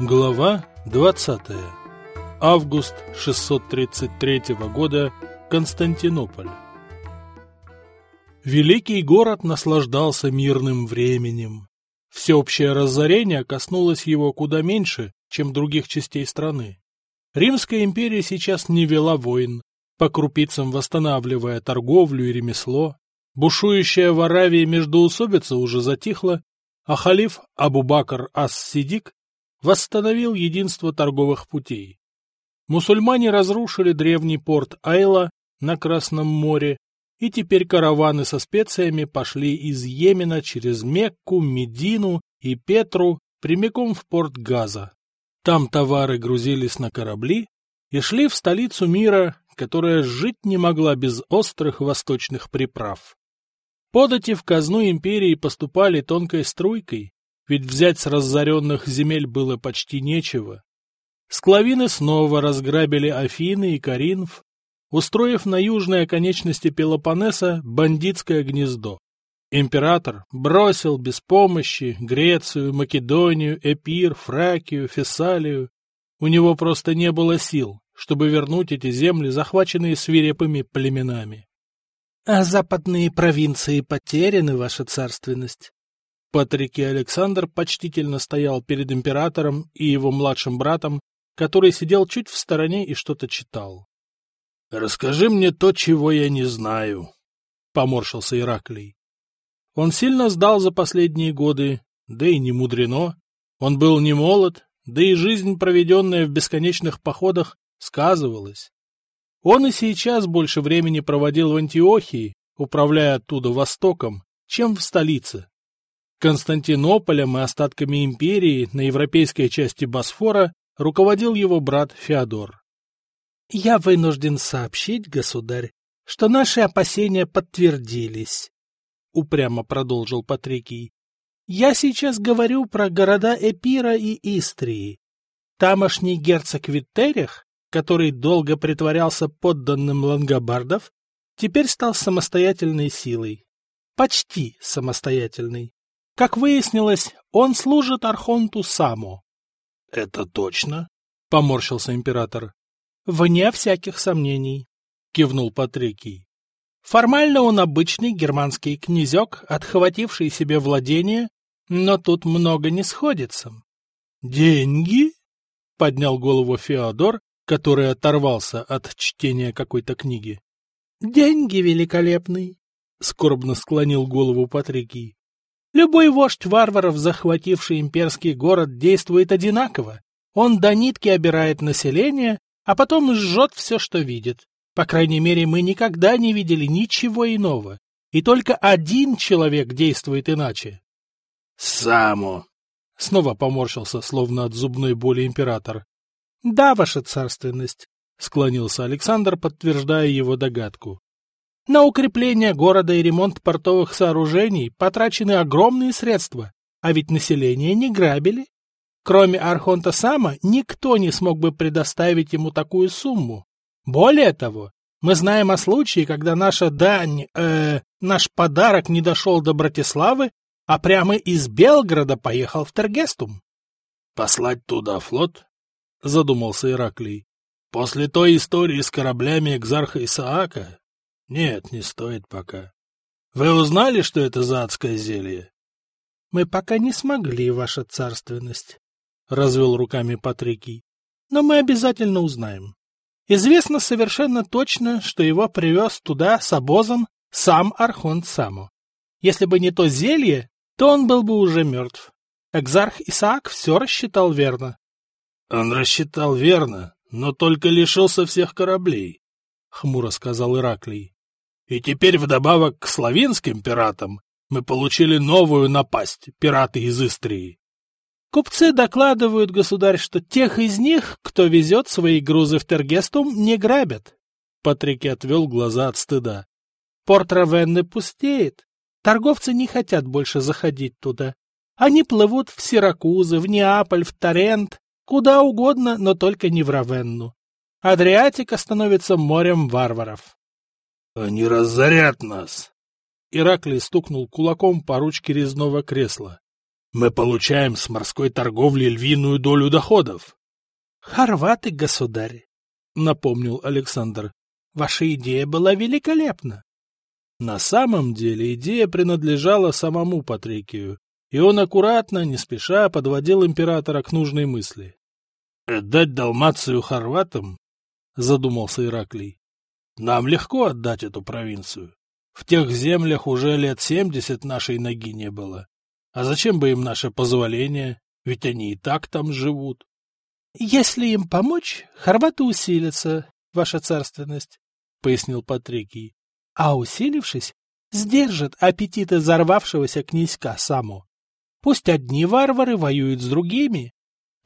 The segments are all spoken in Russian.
Глава 20. Август 633 года. Константинополь. Великий город наслаждался мирным временем. Всеобщее разорение коснулось его куда меньше, чем других частей страны. Римская империя сейчас не вела войн, по крупицам восстанавливая торговлю и ремесло. Бушующая в Аравии междоусобица уже затихла, а халиф Абу-Бакр ас-Сидик восстановил единство торговых путей. Мусульмане разрушили древний порт Айла на Красном море, и теперь караваны со специями пошли из Йемена через Мекку, Медину и Петру прямиком в порт Газа. Там товары грузились на корабли и шли в столицу мира, которая жить не могла без острых восточных приправ. Подати в казну империи поступали тонкой струйкой, ведь взять с разоренных земель было почти нечего. Склавины снова разграбили Афины и Каринф, устроив на южной оконечности Пелопоннеса бандитское гнездо. Император бросил без помощи Грецию, Македонию, Эпир, Фракию, Фессалию. У него просто не было сил, чтобы вернуть эти земли, захваченные свирепыми племенами. — А западные провинции потеряны, ваша царственность? Патрик и Александр почтительно стоял перед императором и его младшим братом, который сидел чуть в стороне и что-то читал. — Расскажи мне то, чего я не знаю, — поморщился Ираклий. Он сильно сдал за последние годы, да и не мудрено. Он был не молод, да и жизнь, проведенная в бесконечных походах, сказывалась. Он и сейчас больше времени проводил в Антиохии, управляя оттуда Востоком, чем в столице. Константинополем и остатками империи на европейской части Босфора руководил его брат Феодор. — Я вынужден сообщить, государь, что наши опасения подтвердились, — упрямо продолжил Патрикий. — Я сейчас говорю про города Эпира и Истрии. Тамошний герцог Виттерих, который долго притворялся подданным лангобардов, теперь стал самостоятельной силой. Почти самостоятельной. Как выяснилось, он служит Архонту Саму. — Это точно? — поморщился император. — Вне всяких сомнений, — кивнул Патрикий. Формально он обычный германский князек, отхвативший себе владение, но тут много не сходится. — Деньги? — поднял голову Феодор, который оторвался от чтения какой-то книги. — Деньги великолепный, — скорбно склонил голову Патрикий. Любой вождь варваров, захвативший имперский город, действует одинаково. Он до нитки обирает население, а потом сжет все, что видит. По крайней мере, мы никогда не видели ничего иного. И только один человек действует иначе. — Саму! — снова поморщился, словно от зубной боли император. — Да, ваша царственность, — склонился Александр, подтверждая его догадку. На укрепление города и ремонт портовых сооружений потрачены огромные средства, а ведь население не грабили. Кроме Архонта Сама, никто не смог бы предоставить ему такую сумму. Более того, мы знаем о случае, когда наша дань, э, наш подарок не дошел до Братиславы, а прямо из Белгорода поехал в Тергестум. — Послать туда флот? — задумался Ираклий. — После той истории с кораблями Экзарха Исаака нет, не стоит пока. Вы узнали, что это за адское зелье? Мы пока не смогли, ваша царственность, развел руками Патрикий. Но мы обязательно узнаем. Известно совершенно точно, что его привез туда с обозом сам Архонт Саму. Если бы не то зелье, то он был бы уже мертв. Экзарх Исаак все рассчитал верно. — Он рассчитал верно, но только лишился всех кораблей, — хмуро сказал Ираклий. И теперь вдобавок к славянским пиратам мы получили новую напасть — пираты из Истрии. Купцы докладывают, государь, что тех из них, кто везет свои грузы в Тергестум, не грабят. Патрики отвел глаза от стыда. Порт Равенны пустеет. Торговцы не хотят больше заходить туда. Они плывут в Сиракузы, в Неаполь, в Торрент, куда угодно, но только не в Равенну. Адриатика становится морем варваров. Они разорят нас. Ираклий стукнул кулаком по ручке резного кресла. Мы получаем с морской торговли львиную долю доходов. — Хорваты, государь, — напомнил Александр. — Ваша идея была великолепна. На самом деле идея принадлежала самому Патрикию, и он аккуратно, не спеша, подводил императора к нужной мысли. «Отдать Далмацию хорватам?» — задумался Ираклий. «Нам легко отдать эту провинцию. В тех землях уже лет семьдесят нашей ноги не было. А зачем бы им наше позволение? Ведь они и так там живут». «Если им помочь, хорваты усилятся, ваша царственность», — пояснил Патрикий. «А усилившись, сдержат аппетиты взорвавшегося князька Саму. Пусть одни варвары воюют с другими.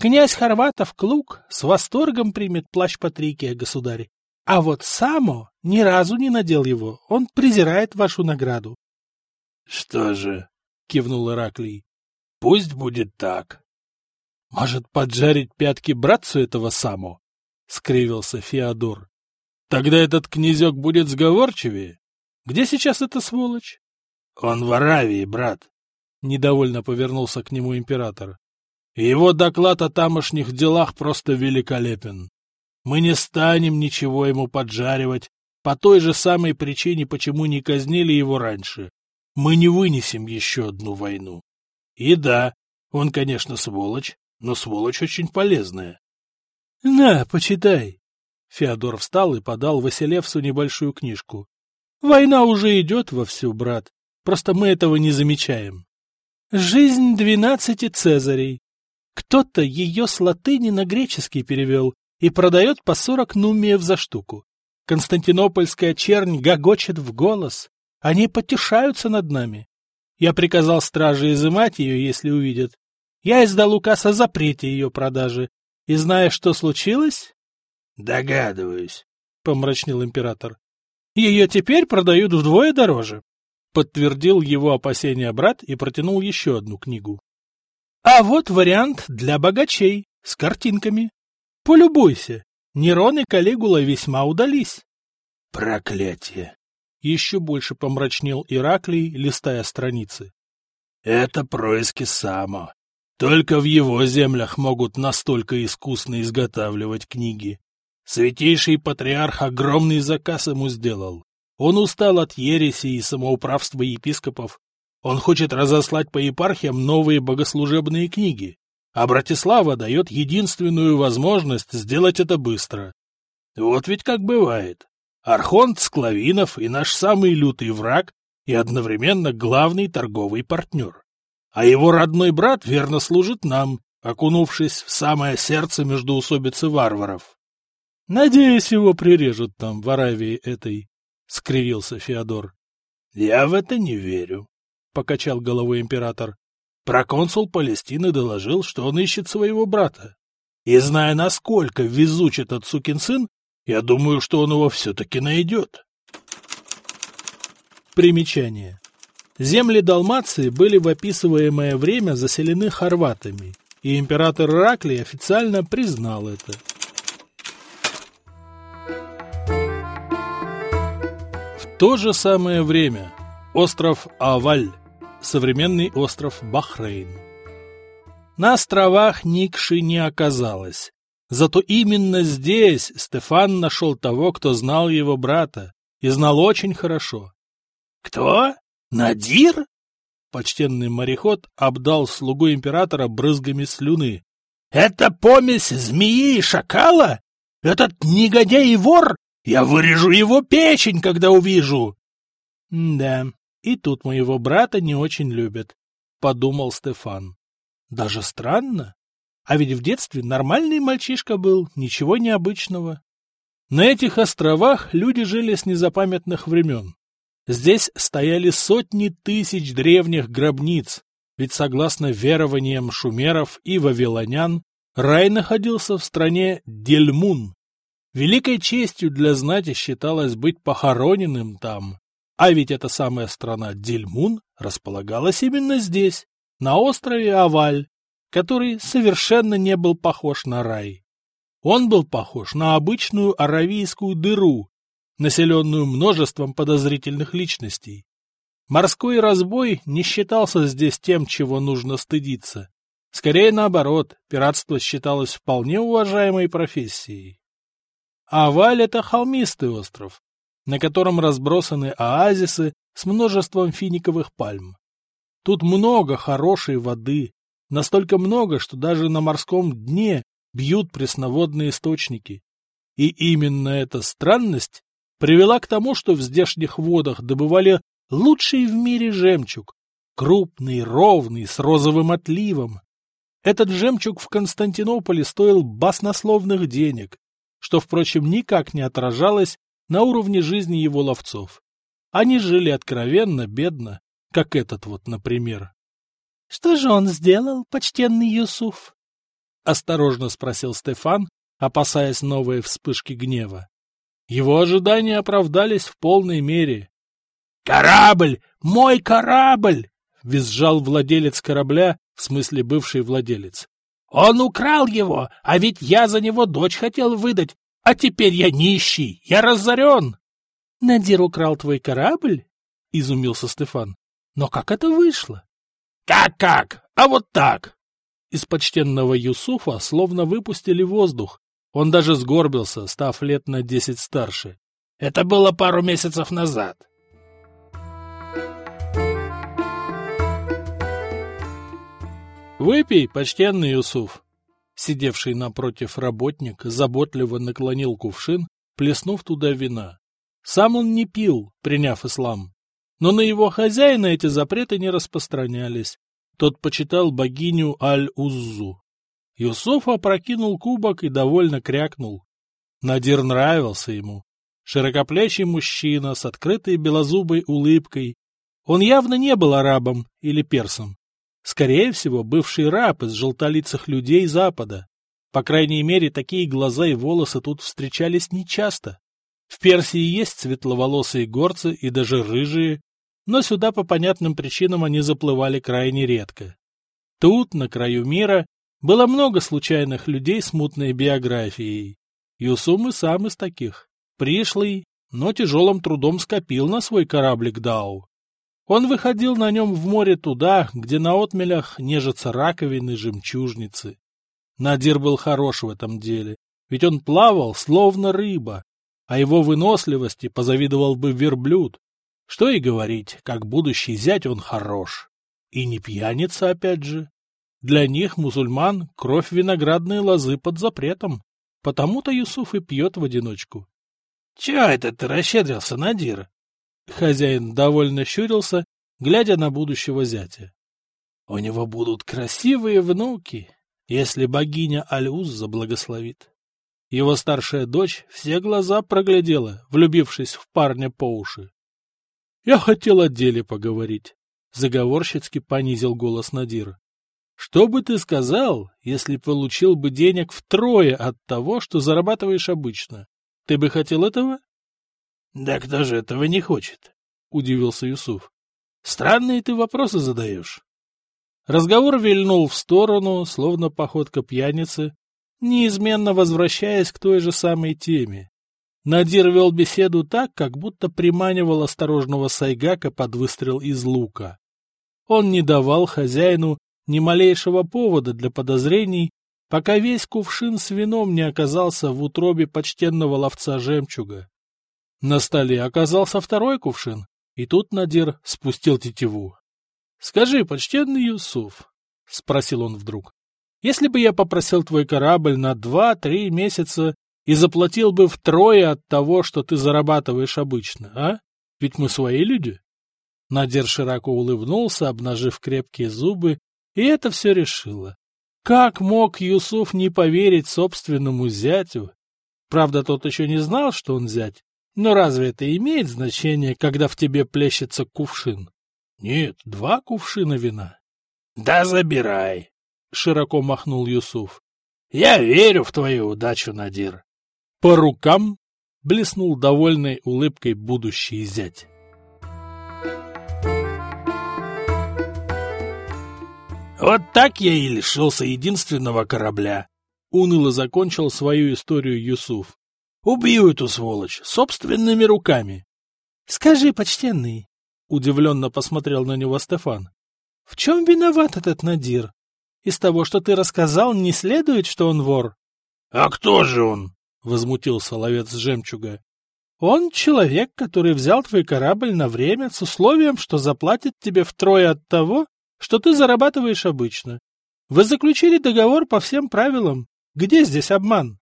Князь Хорватов Клук с восторгом примет плащ Патрикия, государь. А вот Само ни разу не надел его, он презирает вашу награду. — Что же, — кивнул Ираклий, — пусть будет так. — Может, поджарить пятки братцу этого Само? — скривился Феодор. — Тогда этот князек будет сговорчивее. Где сейчас эта сволочь? — Он в Аравии, брат, — недовольно повернулся к нему император. «Его доклад о тамошних делах просто великолепен. Мы не станем ничего ему поджаривать, по той же самой причине, почему не казнили его раньше. Мы не вынесем еще одну войну. И да, он, конечно, сволочь, но сволочь очень полезная». «На, почитай!» Феодор встал и подал Василевсу небольшую книжку. «Война уже идет вовсю, брат, просто мы этого не замечаем». Жизнь двенадцати цезарей. Кто-то ее с латыни на греческий перевел и продает по сорок нумиев за штуку. Константинопольская чернь гогочет в голос. Они потешаются над нами. Я приказал страже изымать ее, если увидят. Я издал указ о запрете ее продажи. И зная, что случилось... — Догадываюсь, — помрачнел император. — Ее теперь продают вдвое дороже. Подтвердил его опасения брат и протянул еще одну книгу. А вот вариант для богачей, с картинками. Полюбуйся, Нерон и Калигула весьма удались. Проклятие! Еще больше помрачнел Ираклий, листая страницы. Это происки Само. Только в его землях могут настолько искусно изготавливать книги. Святейший патриарх огромный заказ ему сделал. Он устал от ереси и самоуправства епископов. Он хочет разослать по епархиям новые богослужебные книги. А Братислава дает единственную возможность сделать это быстро. Вот ведь как бывает. Архонт Склавинов и наш самый лютый враг, и одновременно главный торговый партнер. А его родной брат верно служит нам, окунувшись в самое сердце междоусобицы варваров. Надеюсь, его прирежут там, в Аравии этой. — скривился Феодор. — Я в это не верю, — покачал головой император. Проконсул Палестины доложил, что он ищет своего брата. И зная, насколько везуч этот сукин сын, я думаю, что он его все-таки найдет. Примечание. Земли Далмации были в описываемое время заселены хорватами, и император Ираклий официально признал это. то же самое время остров Аваль, современный остров Бахрейн. На островах Никши не оказалось. Зато именно здесь Стефан нашел того, кто знал его брата, и знал очень хорошо. «Кто? Надир?» Почтенный мореход обдал слугу императора брызгами слюны. «Это помесь змеи и шакала? Этот негодяй и вор я вырежу его печень, когда увижу. — Да, и тут моего брата не очень любят, — подумал Стефан. Даже странно. А ведь в детстве нормальный мальчишка был, ничего необычного. На этих островах люди жили с незапамятных времен. Здесь стояли сотни тысяч древних гробниц, ведь согласно верованиям шумеров и вавилонян, рай находился в стране Дельмун, Великой честью для знати считалось быть похороненным там. А ведь эта самая страна Дельмун располагалась именно здесь, на острове Аваль, который совершенно не был похож на рай. Он был похож на обычную аравийскую дыру, населенную множеством подозрительных личностей. Морской разбой не считался здесь тем, чего нужно стыдиться. Скорее наоборот, пиратство считалось вполне уважаемой профессией. Аваль — это холмистый остров, на котором разбросаны оазисы с множеством финиковых пальм. Тут много хорошей воды, настолько много, что даже на морском дне бьют пресноводные источники. И именно эта странность привела к тому, что в здешних водах добывали лучший в мире жемчуг, крупный, ровный, с розовым отливом. Этот жемчуг в Константинополе стоил баснословных денег, что, впрочем, никак не отражалось на уровне жизни его ловцов. Они жили откровенно, бедно, как этот вот, например. — Что же он сделал, почтенный Юсуф? — осторожно спросил Стефан, опасаясь новой вспышки гнева. Его ожидания оправдались в полной мере. «Корабль! Мой корабль!» — визжал владелец корабля, в смысле бывший владелец. «Он украл его, а ведь я за него дочь хотел выдать, а теперь я нищий, я разорен!» «Надир украл твой корабль?» — изумился Стефан. «Но как это вышло?» «Как-как? А вот так!» Из почтенного Юсуфа словно выпустили воздух. Он даже сгорбился, став лет на десять старше. Это было пару месяцев назад. «Выпей, почтенный Юсуф!» Сидевший напротив работник заботливо наклонил кувшин, плеснув туда вина. Сам он не пил, приняв ислам. Но на его хозяина эти запреты не распространялись, тот почитал богиню Аль-Уззу. Юсуф опрокинул кубок и довольно крякнул. Надир нравился ему. Широкоплечий мужчина с открытой белозубой улыбкой. Он явно не был арабом или персом. Скорее всего, бывший раб из желтолицых людей Запада. По крайней мере, такие глаза и волосы тут встречались нечасто. В Персии есть светловолосые горцы и даже рыжие, но сюда по понятным причинам они заплывали крайне редко. Тут, на краю мира, было много случайных людей с мутной биографией. Юсум и сам из таких. Пришлый, но тяжелым трудом скопил на свой кораблик Дау. Он выходил на нем в море туда, где на отмелях нежатся раковины жемчужницы. Надир был хорош в этом деле, ведь он плавал, словно рыба, а его выносливости позавидовал бы верблюд. Что и говорить, как будущий зять он хорош. И не пьяница, опять же. Для них, мусульман, кровь виноградной лозы под запретом. Потому-то Юсуф и пьет в одиночку. — Чего это ты расщедрился, Надир? Хозяин довольно щурился, глядя на будущего зятя. — У него будут красивые внуки, если богиня Алюз заблагословит. Его старшая дочь все глаза проглядела, влюбившись в парня по уши. Я хотел о деле поговорить. Заговорщицки понизил голос Надир. Что бы ты сказал, если получил бы денег втрое от того, что зарабатываешь обычно? Ты бы хотел этого? Да кто же этого не хочет? Удивился Юсуф. Странные ты вопросы задаешь. Разговор вильнул в сторону, словно походка пьяницы, неизменно возвращаясь к той же самой теме. Надир вел беседу так, как будто приманивал осторожного сайгака под выстрел из лука. Он не давал хозяину ни малейшего повода для подозрений, пока весь кувшин с вином не оказался в утробе почтенного ловца жемчуга. На столе оказался второй кувшин, и тут Надир спустил тетиву. — Скажи, почтенный Юсуф, — спросил он вдруг, — если бы я попросил твой корабль на два-три месяца и заплатил бы втрое от того, что ты зарабатываешь обычно, а? Ведь мы свои люди. Надир широко улыбнулся, обнажив крепкие зубы, и это все решило. Как мог Юсуф не поверить собственному зятю? Правда, тот еще не знал, что он зять, но разве это имеет значение, когда в тебе плещется кувшин? Нет, два кувшина вина. — Да забирай, — широко махнул Юсуф. — Я верю в твою удачу, Надир. По рукам блеснул довольной улыбкой будущий зять. Вот так я и лишился единственного корабля. Уныло закончил свою историю Юсуф. Убью эту сволочь собственными руками. — Скажи, почтенный, — Удивленно посмотрел на него Стефан. — В чем виноват этот Надир? Из того, что ты рассказал, не следует, что он вор. — А кто же он? — возмутился ловец жемчуга. — Он человек, который взял твой корабль на время с условием, что заплатит тебе втрое от того, что ты зарабатываешь обычно. Вы заключили договор по всем правилам. Где здесь обман? —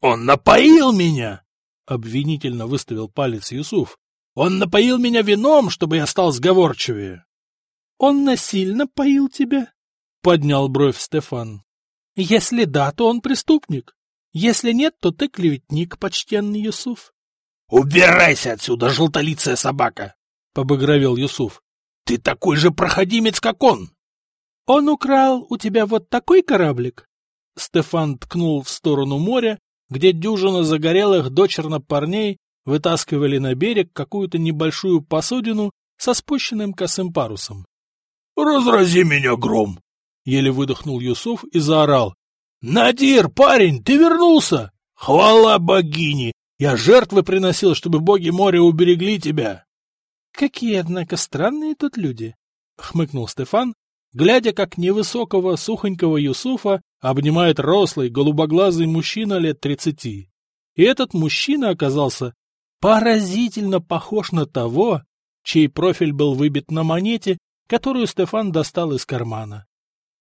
Он напоил меня! — обвинительно выставил палец Юсуф. — Он напоил меня вином, чтобы я стал сговорчивее. — Он насильно поил тебя? — поднял бровь Стефан. — Если да, то он преступник. Если нет, то ты клеветник, почтенный Юсуф. — Убирайся отсюда, желтолицая собака! — побагровел Юсуф. — Ты такой же проходимец, как он! — Он украл у тебя вот такой кораблик? Стефан ткнул в сторону моря, где дюжина загорелых дочерно парней вытаскивали на берег какую-то небольшую посудину со спущенным косым парусом. — Разрази меня, гром! — еле выдохнул Юсуф и заорал. — Надир, парень, ты вернулся! Хвала богине! Я жертвы приносил, чтобы боги моря уберегли тебя! — Какие, однако, странные тут люди! — хмыкнул Стефан, глядя, как невысокого сухонького Юсуфа обнимает рослый голубоглазый мужчина лет тридцати. И этот мужчина оказался поразительно похож на того, чей профиль был выбит на монете, которую Стефан достал из кармана.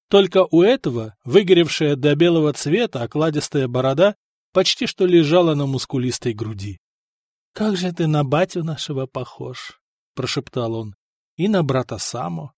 Только у этого выгоревшая до белого цвета окладистая борода почти что лежала на мускулистой груди. — Как же ты на батю нашего похож! — прошептал он. — И на брата Само.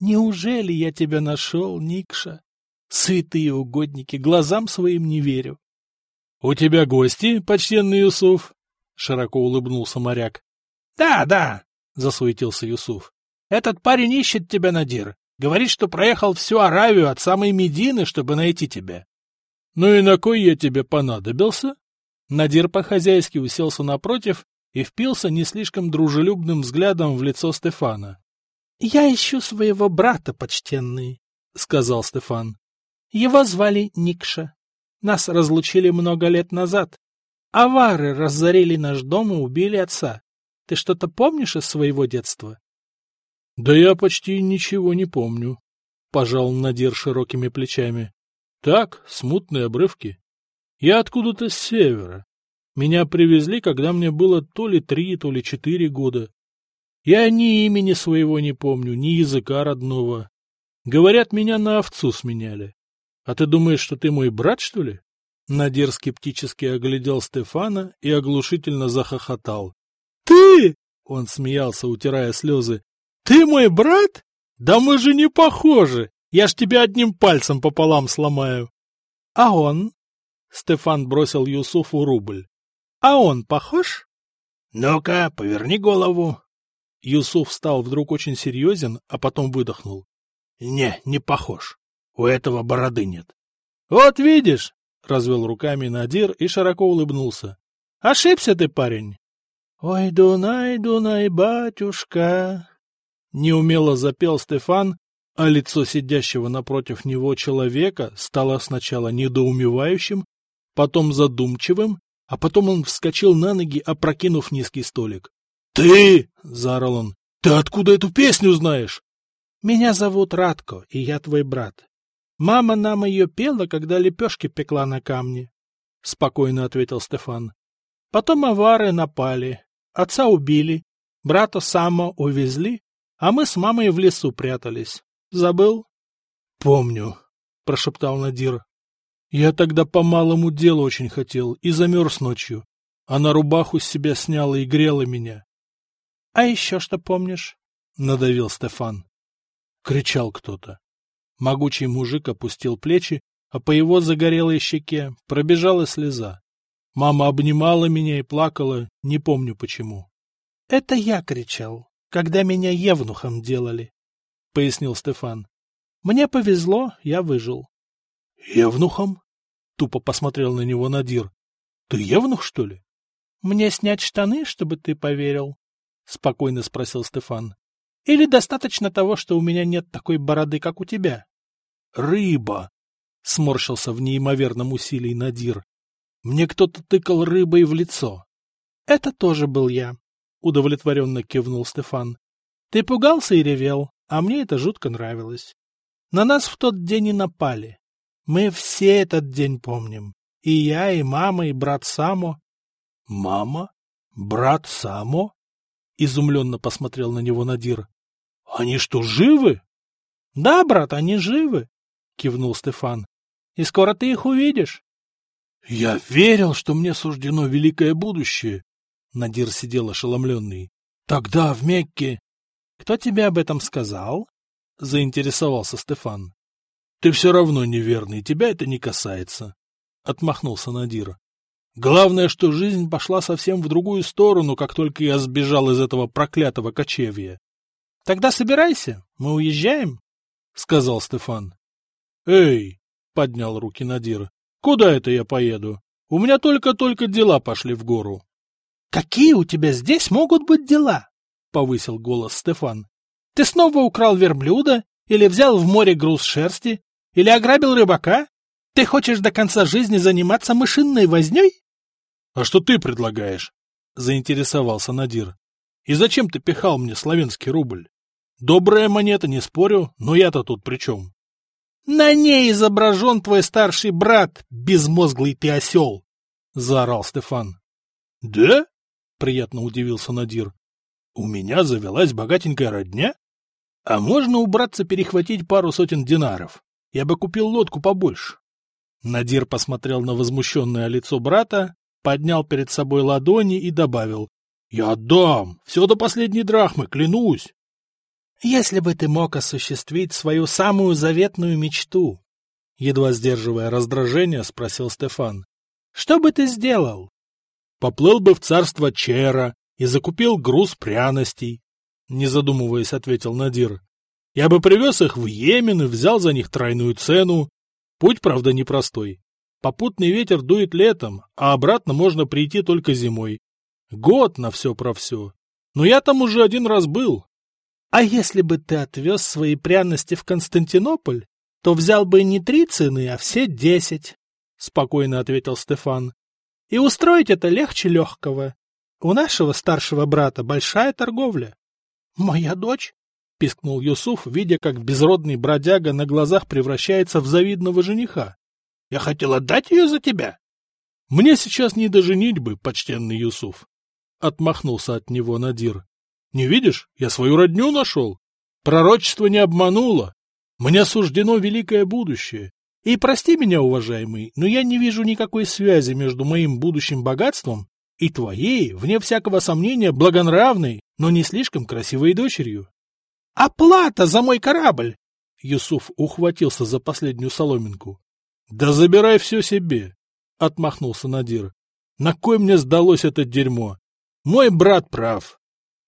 Неужели я тебя нашел, Никша? Святые угодники, глазам своим не верю. — У тебя гости, почтенный Юсуф? — широко улыбнулся моряк. — Да, да, — засуетился Юсуф. — Этот парень ищет тебя, Надир. Говорит, что проехал всю Аравию от самой Медины, чтобы найти тебя. — Ну и на кой я тебе понадобился? Надир по-хозяйски уселся напротив и впился не слишком дружелюбным взглядом в лицо Стефана. — Я ищу своего брата, почтенный, — сказал Стефан. — Его звали Никша. Нас разлучили много лет назад. Авары разорили наш дом и убили отца. Ты что-то помнишь из своего детства? — Да я почти ничего не помню, — пожал Надир широкими плечами. — Так, смутные обрывки. Я откуда-то с севера. Меня привезли, когда мне было то ли три, то ли четыре года. Я ни имени своего не помню, ни языка родного. Говорят, меня на овцу сменяли. А ты думаешь, что ты мой брат, что ли? Надир скептически оглядел Стефана и оглушительно захохотал. — Ты? — он смеялся, утирая слезы. — Ты мой брат? Да мы же не похожи. Я ж тебя одним пальцем пополам сломаю. — А он? — Стефан бросил Юсуфу рубль. — А он похож? — Ну-ка, поверни голову. Юсуф стал вдруг очень серьезен, а потом выдохнул. — Не, не похож. У этого бороды нет. — Вот видишь, — развел руками Надир и широко улыбнулся. — Ошибся ты, парень. — Ой, Дунай, Дунай, батюшка! Неумело запел Стефан, а лицо сидящего напротив него человека стало сначала недоумевающим, потом задумчивым, а потом он вскочил на ноги, опрокинув низкий столик. «Ты!» — заорал он. «Ты откуда эту песню знаешь?» «Меня зовут Радко, и я твой брат. Мама нам ее пела, когда лепешки пекла на камне», — спокойно ответил Стефан. «Потом авары напали, отца убили, брата Само увезли, а мы с мамой в лесу прятались. Забыл?» «Помню», — прошептал Надир. «Я тогда по малому делу очень хотел и замерз ночью. Она рубаху с себя сняла и грела меня. — А еще что помнишь? — надавил Стефан. Кричал кто-то. Могучий мужик опустил плечи, а по его загорелой щеке пробежала слеза. Мама обнимала меня и плакала, не помню почему. — Это я кричал, когда меня евнухом делали, — пояснил Стефан. — Мне повезло, я выжил. — Евнухом? — тупо посмотрел на него Надир. — Ты евнух, что ли? — Мне снять штаны, чтобы ты поверил? — спокойно спросил Стефан. — Или достаточно того, что у меня нет такой бороды, как у тебя? — Рыба! — сморщился в неимоверном усилии Надир. — Мне кто-то тыкал рыбой в лицо. — Это тоже был я, — удовлетворенно кивнул Стефан. Ты пугался и ревел, а мне это жутко нравилось. На нас в тот день и напали. Мы все этот день помним. И я, и мама, и брат Само. — Мама? Брат Само? — изумленно посмотрел на него Надир. — Они что, живы? — Да, брат, они живы, — кивнул Стефан. — И скоро ты их увидишь. — Я верил, что мне суждено великое будущее. Надир сидел ошеломленный. — Тогда в Мекке... — Кто тебе об этом сказал? — заинтересовался Стефан. — Ты все равно неверный, тебя это не касается, — отмахнулся Надир. — Главное, что жизнь пошла совсем в другую сторону, как только я сбежал из этого проклятого кочевья. — Тогда собирайся, мы уезжаем, — сказал Стефан. — Эй, — поднял руки Надир, — куда это я поеду? У меня только-только дела пошли в гору. — Какие у тебя здесь могут быть дела? — повысил голос Стефан. Ты снова украл верблюда? Или взял в море груз шерсти? Или ограбил рыбака? Ты хочешь до конца жизни заниматься мышинной вознёй? — А что ты предлагаешь? — заинтересовался Надир. — И зачем ты пихал мне славянский рубль? Добрая монета, не спорю, но я-то тут при чем? — На ней изображен твой старший брат, безмозглый ты осел! — заорал Стефан. — Да? — приятно удивился Надир. — У меня завелась богатенькая родня? А можно убраться перехватить пару сотен динаров? Я бы купил лодку побольше. Надир посмотрел на возмущенное лицо брата, поднял перед собой ладони и добавил. — Я отдам! Все до последней драхмы, клянусь! — Если бы ты мог осуществить свою самую заветную мечту, — едва сдерживая раздражение, спросил Стефан, — что бы ты сделал? — Поплыл бы в царство Чера и закупил груз пряностей, не задумываясь, ответил Надир. Я бы привез их в Йемен и взял за них тройную цену. Путь, правда, непростой. Попутный ветер дует летом, а обратно можно прийти только зимой. Год на все про все. Но я там уже один раз был. — А если бы ты отвез свои пряности в Константинополь, то взял бы не три цены, а все десять, — спокойно ответил Стефан. — И устроить это легче легкого. У нашего старшего брата большая торговля. «Моя дочь?» — пискнул Юсуф, видя, как безродный бродяга на глазах превращается в завидного жениха. «Я хотел отдать ее за тебя!» «Мне сейчас не до женитьбы, почтенный Юсуф!» — отмахнулся от него Надир. «Не видишь, я свою родню нашел. Пророчество не обмануло. Мне суждено великое будущее. И прости меня, уважаемый, но я не вижу никакой связи между моим будущим богатством и твоей, вне всякого сомнения, благонравной, но не слишком красивой дочерью. — Оплата за мой корабль! Юсуф ухватился за последнюю соломинку. — Да забирай все себе! — отмахнулся Надир. — На кой мне сдалось это дерьмо? Мой брат прав.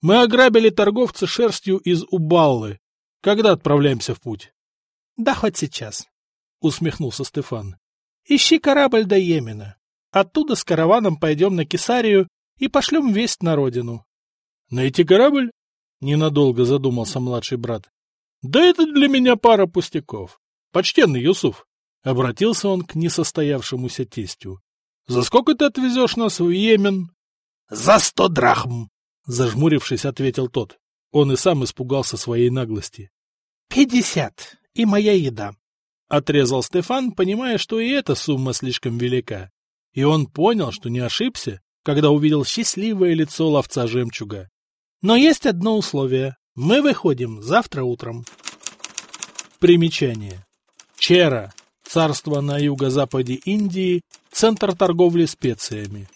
Мы ограбили торговца шерстью из Убаллы. Когда отправляемся в путь? — Да хоть сейчас, — усмехнулся Стефан. — Ищи корабль до Йемена. Оттуда с караваном пойдем на Кесарию и пошлем весть на родину. — Найти корабль? — ненадолго задумался младший брат. — Да это для меня пара пустяков. Почтенный Юсуф, — обратился он к несостоявшемуся тестю. — За сколько ты отвезешь нас в Йемен? — За сто драхм, — зажмурившись, ответил тот. Он и сам испугался своей наглости. — Пятьдесят. И моя еда. — отрезал Стефан, понимая, что и эта сумма слишком велика. И он понял, что не ошибся, когда увидел счастливое лицо ловца жемчуга. Но есть одно условие. Мы выходим завтра утром. Примечание. Чера. Царство на юго-западе Индии. Центр торговли специями.